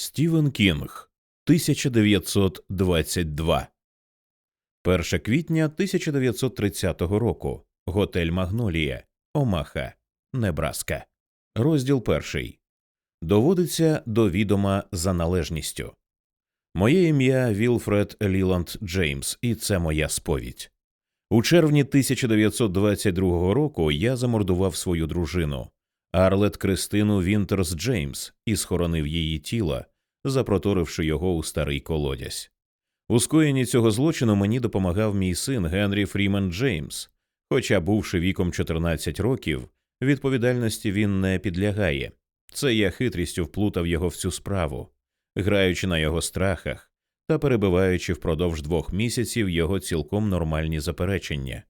Стівен Кінг 1922 1 квітня 1930 року. Готель Магнолія, Омаха, Небраска. Розділ перший. Доводиться до відома за належністю. Моє ім'я Вілфред Ліланд Джеймс, і це моя сповідь. У червні 1922 року я замордував свою дружину Арлет Кристину Вінтерс Джеймс і схоронив її тіло, запроторивши його у старий колодязь. У скоєнні цього злочину мені допомагав мій син Генрі Фрімен Джеймс, хоча, бувши віком 14 років, відповідальності він не підлягає. Це я хитрістю вплутав його в цю справу, граючи на його страхах та перебиваючи впродовж двох місяців його цілком нормальні заперечення.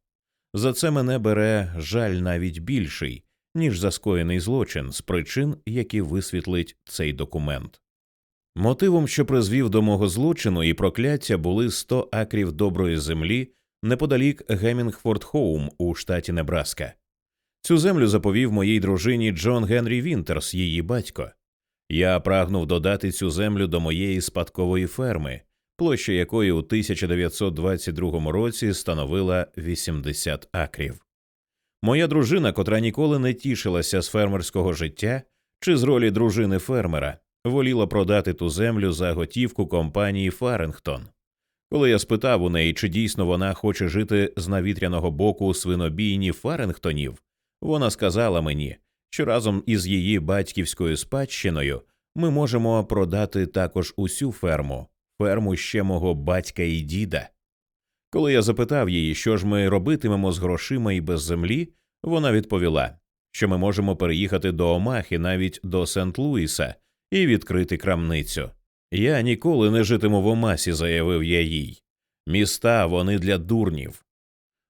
За це мене бере жаль навіть більший, ніж за скоєний злочин з причин, які висвітлить цей документ. Мотивом, що призвів до мого злочину і прокляття, були 100 акрів доброї землі неподалік Гемінгфорд Хоум у штаті Небраска. Цю землю заповів моїй дружині Джон Генрі Вінтерс, її батько. Я прагнув додати цю землю до моєї спадкової ферми, площа якої у 1922 році становила 80 акрів. Моя дружина, котра ніколи не тішилася з фермерського життя чи з ролі дружини фермера, воліла продати ту землю за готівку компанії Фарингтон. Коли я спитав у неї, чи дійсно вона хоче жити з навітряного боку свинобійні Фарингтонів, вона сказала мені, що разом із її батьківською спадщиною ми можемо продати також усю ферму, ферму ще мого батька і діда. Коли я запитав її, що ж ми робитимемо з грошима і без землі, вона відповіла, що ми можемо переїхати до Омахи навіть до Сент Луіса і відкрити крамницю. Я ніколи не житиму в Омасі, заявив я їй. Міста вони для дурнів.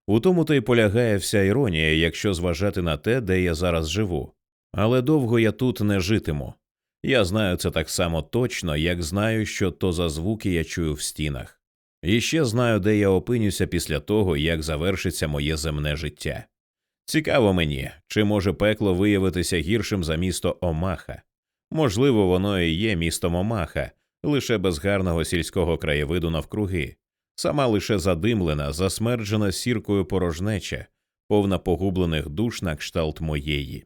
У тому то й полягає вся іронія, якщо зважати на те, де я зараз живу. Але довго я тут не житиму. Я знаю це так само точно, як знаю, що то за звуки я чую в стінах. І ще знаю, де я опинюся після того, як завершиться моє земне життя. Цікаво мені, чи може пекло виявитися гіршим за місто Омаха. Можливо, воно і є містом Омаха, лише без гарного сільського краєвиду навкруги, сама лише задимлена, засмерджена сіркою порожнеча, повна погублених душ на кшталт моєї.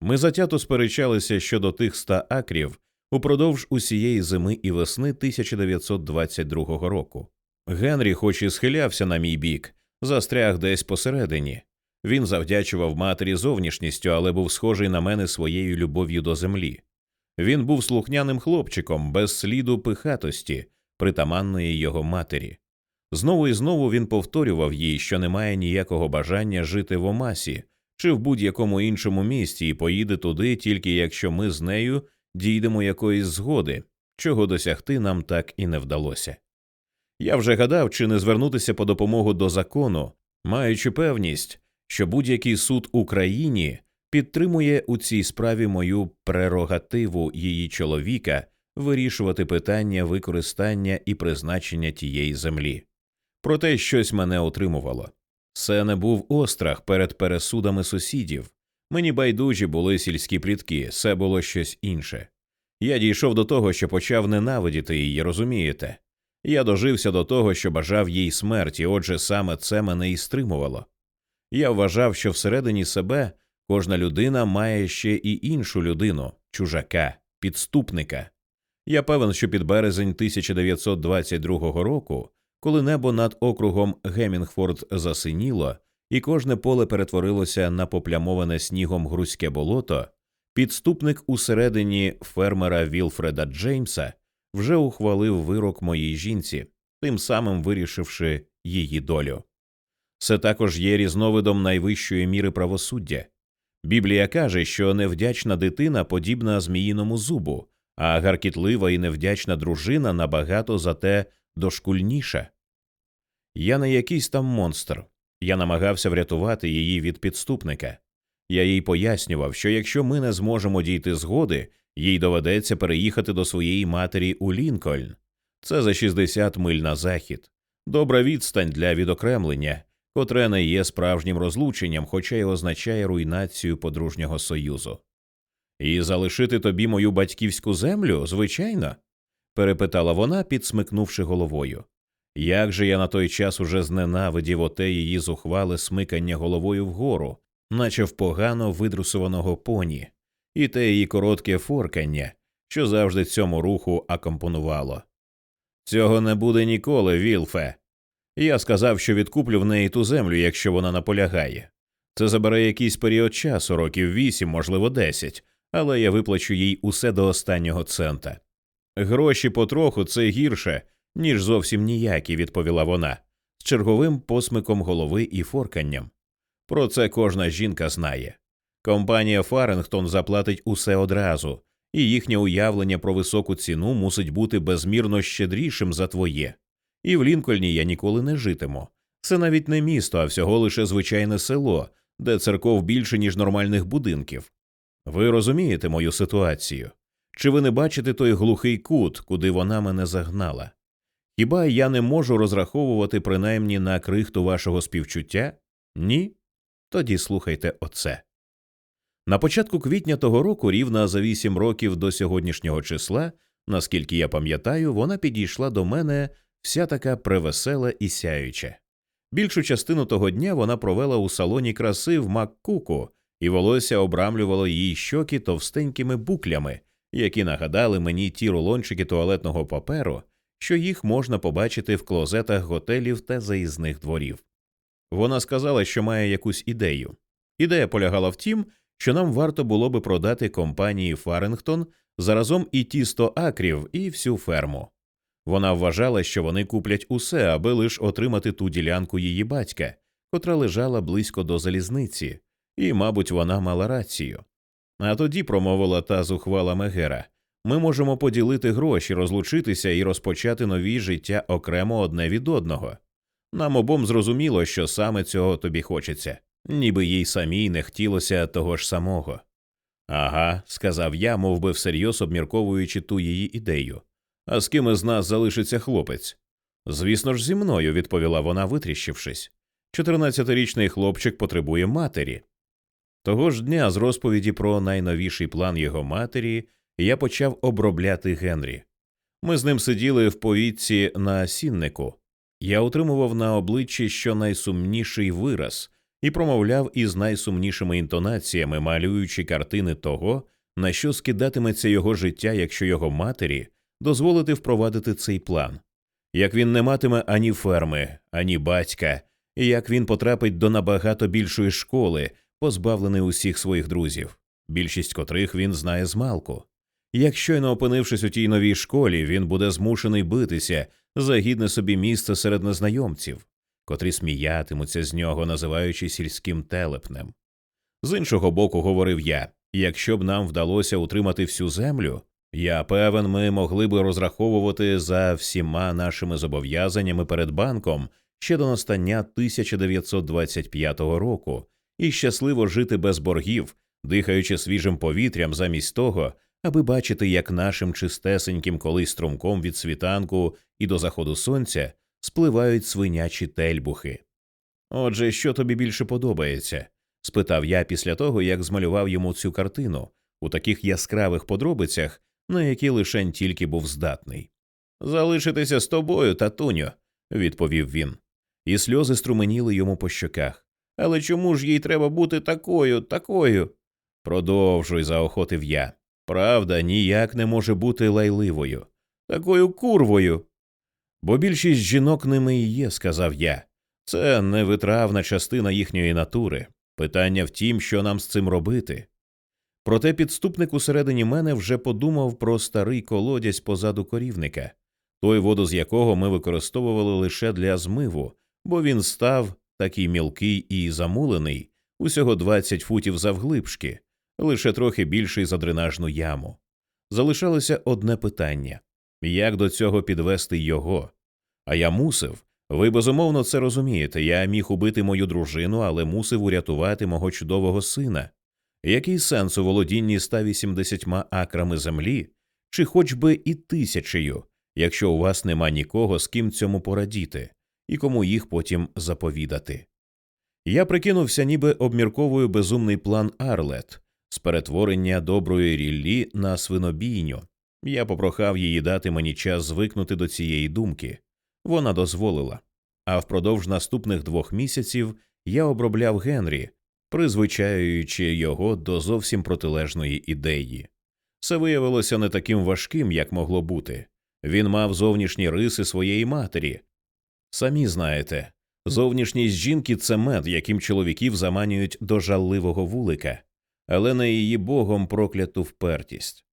Ми затято сперечалися щодо тих ста акрів упродовж усієї зими і весни 1922 року. Генрі, хоч і схилявся на мій бік, застряг десь посередині. Він завдячував матері зовнішністю, але був схожий на мене своєю любов'ю до землі. Він був слухняним хлопчиком, без сліду пихатості, притаманної його матері. Знову і знову він повторював їй, що немає ніякого бажання жити в Омасі чи в будь-якому іншому місті і поїде туди, тільки якщо ми з нею дійдемо якоїсь згоди, чого досягти нам так і не вдалося. Я вже гадав, чи не звернутися по допомогу до закону, маючи певність, що будь-який суд Україні підтримує у цій справі мою прерогативу її чоловіка вирішувати питання використання і призначення тієї землі. Проте щось мене утримувало. Це не був острах перед пересудами сусідів. Мені байдужі були сільські плітки, це було щось інше. Я дійшов до того, що почав ненавидіти її, розумієте? Я дожився до того, що бажав їй смерті, отже, саме це мене і стримувало. Я вважав, що всередині себе кожна людина має ще і іншу людину чужака, підступника. Я певен, що під березень 1922 року, коли небо над округом Гемінгфорд засиніло, і кожне поле перетворилося на поплямоване снігом грузьке болото, підступник усередині фермера Вілфреда Джеймса вже ухвалив вирок моїй жінці, тим самим вирішивши її долю. Це також є різновидом найвищої міри правосуддя. Біблія каже, що невдячна дитина подібна зміїному зубу, а гаркітлива і невдячна дружина набагато зате дошкульніша. Я не якийсь там монстр. Я намагався врятувати її від підступника. Я їй пояснював, що якщо ми не зможемо дійти згоди, їй доведеться переїхати до своєї матері у Лінкольн. Це за 60 миль на захід. Добра відстань для відокремлення, котре не є справжнім розлученням, хоча й означає руйнацію подружнього союзу. І залишити тобі мою батьківську землю, звичайно? перепитала вона, підсмикнувши головою. Як же я на той час уже зненавидів оте її зухвале смикання головою вгору, наче в погано видрусуваного поні, і те її коротке форкання, що завжди цьому руху акомпонувало. Цього не буде ніколи, Вілфе. Я сказав, що відкуплю в неї ту землю, якщо вона наполягає. Це забере якийсь період часу, років вісім, можливо, десять, але я виплачу їй усе до останнього цента. Гроші потроху це гірше, ніж зовсім ніякі, відповіла вона, з черговим посмиком голови і форканням. Про це кожна жінка знає. Компанія Фаренгтон заплатить усе одразу, і їхнє уявлення про високу ціну мусить бути безмірно щедрішим за твоє. І в Лінкольні я ніколи не житиму. Це навіть не місто, а всього лише звичайне село, де церков більше, ніж нормальних будинків. Ви розумієте мою ситуацію? Чи ви не бачите той глухий кут, куди вона мене загнала? Хіба я не можу розраховувати принаймні на крихту вашого співчуття? Ні? Тоді слухайте оце. На початку квітня того року, рівно за вісім років до сьогоднішнього числа, наскільки я пам'ятаю, вона підійшла до мене вся така превесела і сяюча. Більшу частину того дня вона провела у салоні краси в Маккуку, і волосся обрамлювало її щоки товстенькими буклями, які нагадали мені ті рулончики туалетного паперу, що їх можна побачити в клозетах готелів та заїзних дворів. Вона сказала, що має якусь ідею. Ідея полягала в тім, що нам варто було би продати компанії Фарингтон заразом і ті сто акрів, і всю ферму. Вона вважала, що вони куплять усе, аби лиш отримати ту ділянку її батька, котра лежала близько до залізниці, і, мабуть, вона мала рацію. А тоді промовила та зухвала Мегера ми можемо поділити гроші, розлучитися і розпочати нові життя окремо одне від одного. Нам обом зрозуміло, що саме цього тобі хочеться, ніби їй самій не хотілося того ж самого. Ага, сказав я, мов би всерйоз обмірковуючи ту її ідею. А з ким із нас залишиться хлопець? Звісно ж, зі мною, відповіла вона, витріщившись. Чотирнадцятирічний хлопчик потребує матері. Того ж дня з розповіді про найновіший план його матері я почав обробляти Генрі. Ми з ним сиділи в повітці на сіннику. Я утримував на обличчі щонайсумніший вираз і промовляв із найсумнішими інтонаціями, малюючи картини того, на що скидатиметься його життя, якщо його матері дозволити впровадити цей план, як він не матиме ані ферми, ані батька, і як він потрапить до набагато більшої школи, позбавлений усіх своїх друзів, більшість котрих він знає з малку. Як щойно опинившись у тій новій школі, він буде змушений битися за гідне собі місце серед незнайомців, котрі сміятимуться з нього, називаючи сільським телепнем. З іншого боку, говорив я якщо б нам вдалося утримати всю землю, я певен, ми могли би розраховувати за всіма нашими зобов'язаннями перед банком ще до настання 1925 року і щасливо жити без боргів, дихаючи свіжим повітрям замість того, аби бачити, як нашим чистесеньким колись струмком від світанку і до заходу сонця спливають свинячі тельбухи. Отже, що тобі більше подобається? спитав я після того, як змалював йому цю картину у таких яскравих подробицях, на які лишень тільки був здатний. Залишитися з тобою, татуню, відповів він, і сльози струменіли йому по щоках. Але чому ж їй треба бути такою, такою? Продовжуй, заохотив я. Правда, ніяк не може бути лайливою, такою курвою. Бо більшість жінок ними і є, сказав я. Це невитравна частина їхньої натури. Питання в тім, що нам з цим робити. Проте підступник усередині мене вже подумав про старий колодязь позаду корівника, той воду з якого ми використовували лише для змиву, бо він став такий мілкий і замулений, усього 20 футів завглибшки, лише трохи більший за дренажну яму. Залишалося одне питання як до цього підвести його? А я мусив. Ви безумовно це розумієте. Я міг убити мою дружину, але мусив урятувати мого чудового сина. Який сенс у володінні 180 акрами землі, чи хоч би і тисячею, якщо у вас нема нікого, з ким цьому порадіти, і кому їх потім заповідати? Я прикинувся, ніби обмірковую безумний план Арлет, з перетворення доброї ріллі на свинобійню. Я попрохав її дати мені час звикнути до цієї думки. Вона дозволила. А впродовж наступних двох місяців я обробляв Генрі, призвичаюючи його до зовсім протилежної ідеї. Це виявилося не таким важким, як могло бути. Він мав зовнішні риси своєї матері. Самі знаєте, зовнішність жінки це мед, яким чоловіків заманюють до жалливого вулика, але на її богом прокляту впертість.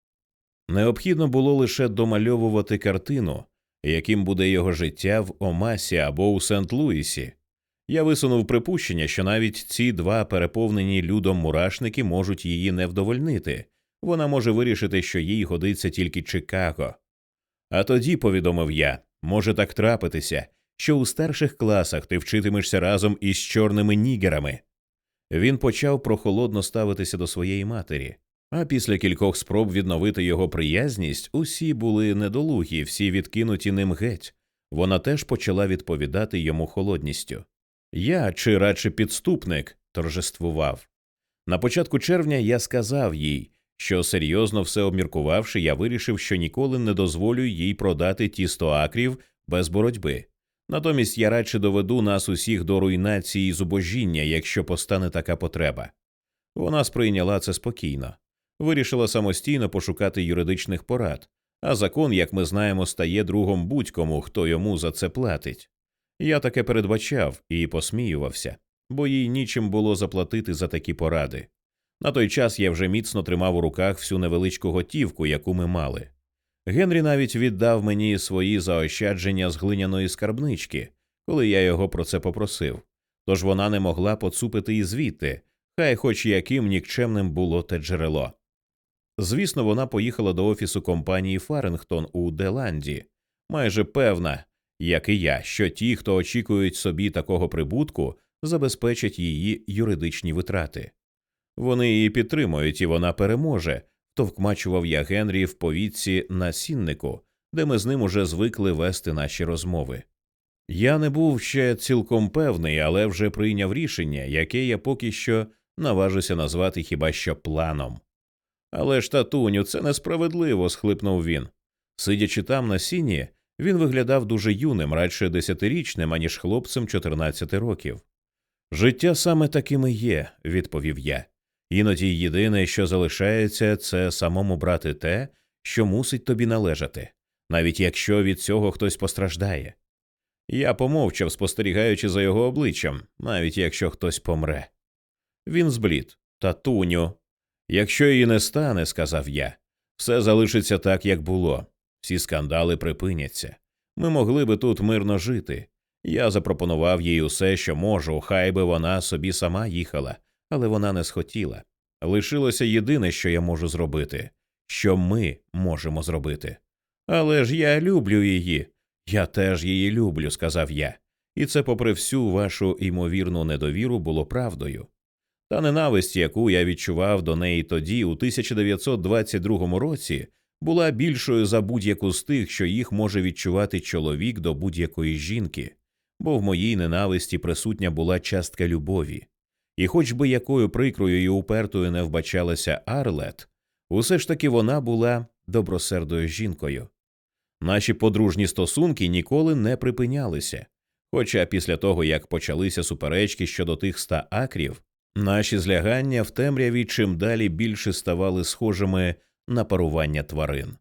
Необхідно було лише домальовувати картину, яким буде його життя в Омасі або у Сент Луісі. Я висунув припущення, що навіть ці два переповнені людом мурашники можуть її не вдовольнити, вона може вирішити, що їй годиться тільки Чикаго. А тоді, повідомив я, може так трапитися, що у старших класах ти вчитимешся разом із чорними нігерами. Він почав прохолодно ставитися до своєї матері, а після кількох спроб відновити його приязність усі були недолугі, всі відкинуті ним геть. Вона теж почала відповідати йому холодністю. Я, чи радше підступник, торжествував. На початку червня я сказав їй, що серйозно все обміркувавши, я вирішив, що ніколи не дозволю їй продати ті сто акрів без боротьби. Натомість я радше доведу нас усіх до руйнації і зубожіння, якщо постане така потреба. Вона сприйняла це спокійно, вирішила самостійно пошукати юридичних порад, а закон, як ми знаємо, стає другом будь-кому, хто йому за це платить. Я таке передбачав і посміювався, бо їй нічим було заплатити за такі поради. На той час я вже міцно тримав у руках всю невеличку готівку, яку ми мали. Генрі навіть віддав мені свої заощадження з глиняної скарбнички, коли я його про це попросив, тож вона не могла поцупити і звідти, хай хоч яким нікчемним було те джерело. Звісно, вона поїхала до офісу компанії Фарингтон у Деланді, майже певна, як і я, що ті, хто очікують собі такого прибутку, забезпечать її юридичні витрати. Вони її підтримують, і вона переможе, товкмачував я Генрі в повітці на сіннику, де ми з ним уже звикли вести наші розмови. Я не був ще цілком певний, але вже прийняв рішення, яке я поки що наважуся назвати хіба що планом. Але ж, татуню, це несправедливо, схлипнув він. Сидячи там на сіні, він виглядав дуже юним, радше десятирічним, аніж хлопцем 14 років. Життя саме таким і є, відповів я. Іноді єдине, що залишається, це самому брати те, що мусить тобі належати, навіть якщо від цього хтось постраждає. Я помовчав, спостерігаючи за його обличчям, навіть якщо хтось помре. Він зблід. Татуню. Якщо її не стане, сказав я, все залишиться так, як було. Всі скандали припиняться. Ми могли би тут мирно жити. Я запропонував їй усе, що можу, хай би вона собі сама їхала, але вона не схотіла. Лишилося єдине, що я можу зробити, що ми можемо зробити. Але ж я люблю її. Я теж її люблю, сказав я, і це, попри всю вашу ймовірну недовіру, було правдою. Та ненависть, яку я відчував до неї тоді, у 1922 році, була більшою за будь-яку з тих, що їх може відчувати чоловік до будь-якої жінки, бо в моїй ненависті присутня була частка любові. І хоч би якою прикрою і упертою не вбачалася Арлет, усе ж таки вона була добросердою жінкою. Наші подружні стосунки ніколи не припинялися. Хоча після того, як почалися суперечки щодо тих ста акрів, наші злягання в темряві чим далі більше ставали схожими на парування тварин.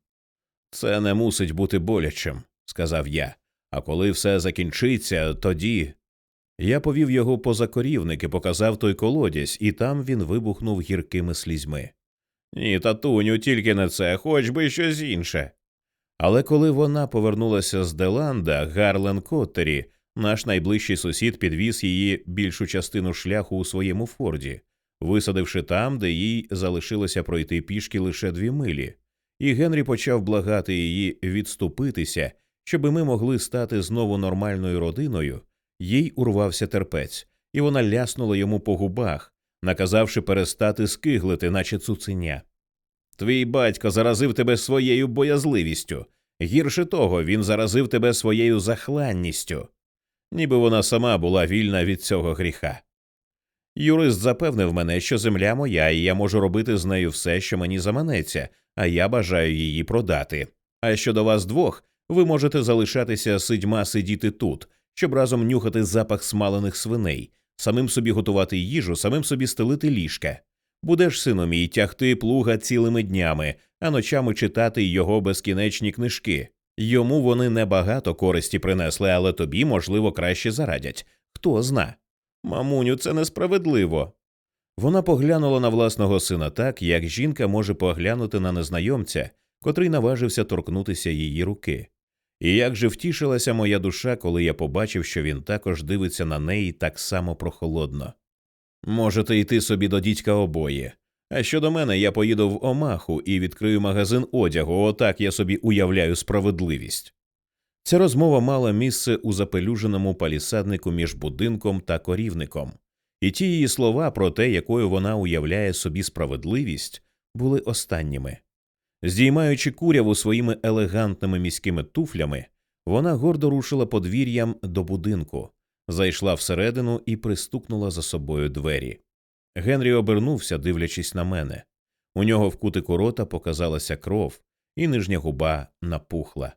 Це не мусить бути болячим, сказав я. А коли все закінчиться, тоді. Я повів його поза корівник і показав той колодязь, і там він вибухнув гіркими слізьми. Ні, татуню, тільки не це, хоч би щось інше. Але коли вона повернулася з Деланда, Гарлен Коттері, наш найближчий сусід підвіз її більшу частину шляху у своєму форді, висадивши там, де їй залишилося пройти пішки лише дві милі, і Генрі почав благати її відступитися, щоби ми могли стати знову нормальною родиною, їй урвався терпець, і вона ляснула йому по губах, наказавши перестати скиглити, наче цуценя. Твій батько заразив тебе своєю боязливістю. Гірше того, він заразив тебе своєю захланністю, ніби вона сама була вільна від цього гріха. Юрист запевнив мене, що земля моя, і я можу робити з нею все, що мені заманеться, а я бажаю її продати. А щодо вас двох, ви можете залишатися сидьма сидіти тут, щоб разом нюхати запах смалених свиней, самим собі готувати їжу, самим собі стелити ліжка. Будеш, сину мій, тягти плуга цілими днями, а ночами читати його безкінечні книжки. Йому вони небагато користі принесли, але тобі, можливо, краще зарадять. Хто зна. Мамуню, це несправедливо. Вона поглянула на власного сина так, як жінка може поглянути на незнайомця, котрий наважився торкнутися її руки. І як же втішилася моя душа, коли я побачив, що він також дивиться на неї так само прохолодно. Можете йти собі до дідька обоє. А щодо мене, я поїду в Омаху і відкрию магазин одягу, отак я собі уявляю справедливість. Ця розмова мала місце у запелюженому палісаднику між будинком та корівником, і ті її слова про те, якою вона уявляє собі справедливість, були останніми. Здіймаючи куряву своїми елегантними міськими туфлями, вона гордо рушила подвір'ям до будинку, зайшла всередину і пристукнула за собою двері. Генрі обернувся, дивлячись на мене. У нього в кутику рота показалася кров, і нижня губа напухла.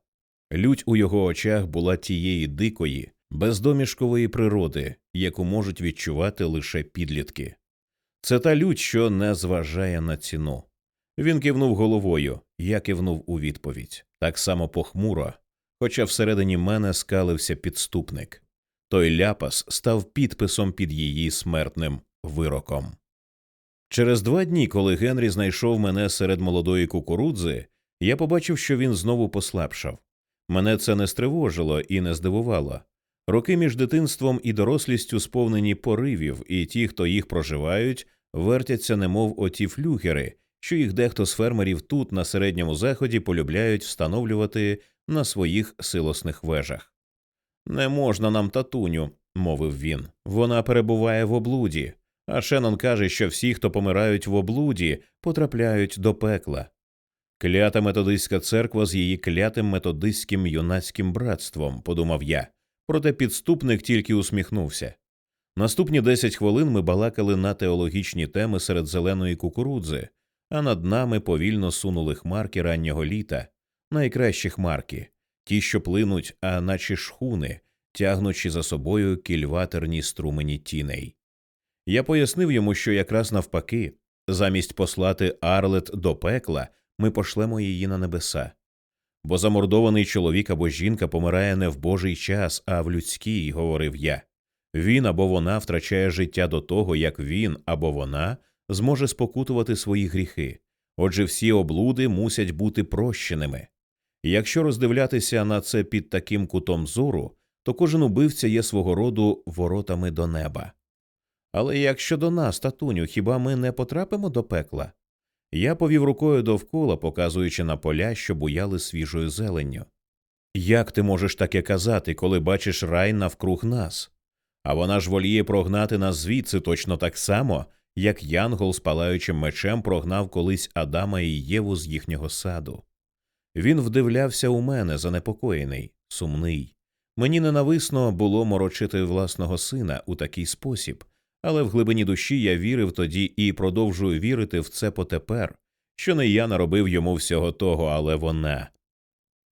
Лють у його очах була тієї дикої, бездомішкової природи, яку можуть відчувати лише підлітки. Це та лють, що не зважає на ціну. Він кивнув головою, я кивнув у відповідь, так само похмуро, хоча всередині мене скалився підступник. Той ляпас став підписом під її смертним вироком. Через два дні, коли Генрі знайшов мене серед молодої кукурудзи, я побачив, що він знову послабшав. Мене це не стривожило і не здивувало. Роки між дитинством і дорослістю сповнені поривів, і ті, хто їх проживають, вертяться, немов оті флюгери, що їх дехто з фермерів тут, на середньому заході, полюбляють встановлювати на своїх силосних вежах. Не можна нам татуню, мовив він. Вона перебуває в облуді. А Шеннон каже, що всі, хто помирають в облуді, потрапляють до пекла. Клята методистська церква з її клятим методистським юнацьким братством, подумав я, проте підступник тільки усміхнувся. Наступні десять хвилин ми балакали на теологічні теми серед зеленої кукурудзи, а над нами повільно сунули хмарки раннього літа, найкращі хмарки, ті, що плинуть, а наче шхуни, тягнучи за собою кільватерні струмені тіней. Я пояснив йому, що якраз навпаки, замість послати Арлет до пекла, ми пошлемо її на небеса. Бо замордований чоловік або жінка помирає не в божий час, а в людський, говорив я. Він або вона втрачає життя до того, як він або вона зможе спокутувати свої гріхи. Отже, всі облуди мусять бути прощеними. Якщо роздивлятися на це під таким кутом зору, то кожен убивця є свого роду воротами до неба. Але як щодо нас, татуню, хіба ми не потрапимо до пекла? Я повів рукою довкола, показуючи на поля, що буяли свіжою зеленню. Як ти можеш таке казати, коли бачиш рай навкруг нас? А вона ж воліє прогнати нас звідси точно так само, як Янгол з палаючим мечем прогнав колись Адама і Єву з їхнього саду. Він вдивлявся у мене, занепокоєний, сумний. Мені ненависно було морочити власного сина у такий спосіб, але в глибині душі я вірив тоді і продовжую вірити в це потепер, що не я наробив йому всього того, але вона.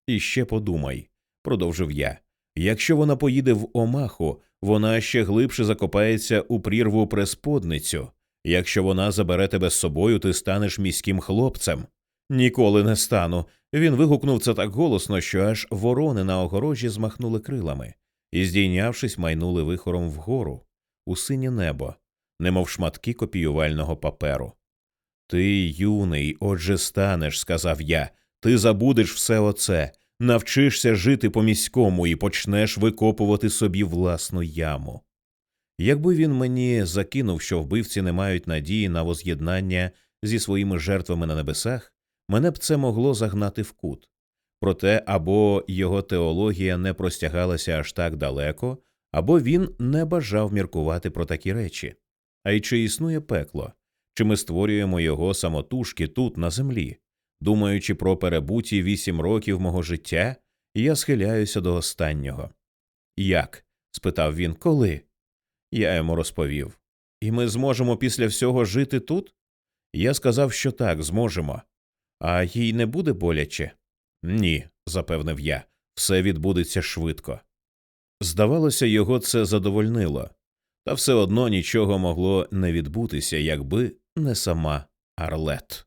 І ще подумай, продовжив я. Якщо вона поїде в Омаху, вона ще глибше закопається у прірву пресподницю. Якщо вона забере тебе з собою, ти станеш міським хлопцем. Ніколи не стану. Він вигукнув це так голосно, що аж ворони на огорожі змахнули крилами і, здійнявшись, майнули вихором вгору, у синє небо, немов шматки копіювального паперу. Ти, юний, отже, станеш, сказав я, ти забудеш все оце, навчишся жити по міському і почнеш викопувати собі власну яму. Якби він мені закинув, що вбивці не мають надії на воз'єднання зі своїми жертвами на небесах, мене б це могло загнати в кут. Проте або його теологія не простягалася аж так далеко, або він не бажав міркувати про такі речі. А й чи існує пекло, чи ми створюємо його самотужки тут, на землі? Думаючи про перебуті вісім років мого життя, я схиляюся до останнього. Як? спитав він, коли? Я йому розповів. І ми зможемо після всього жити тут? Я сказав, що так, зможемо. А їй не буде боляче? Ні, запевнив я, все відбудеться швидко. Здавалося, його це задовольнило, та все одно нічого могло не відбутися, якби не сама Арлет.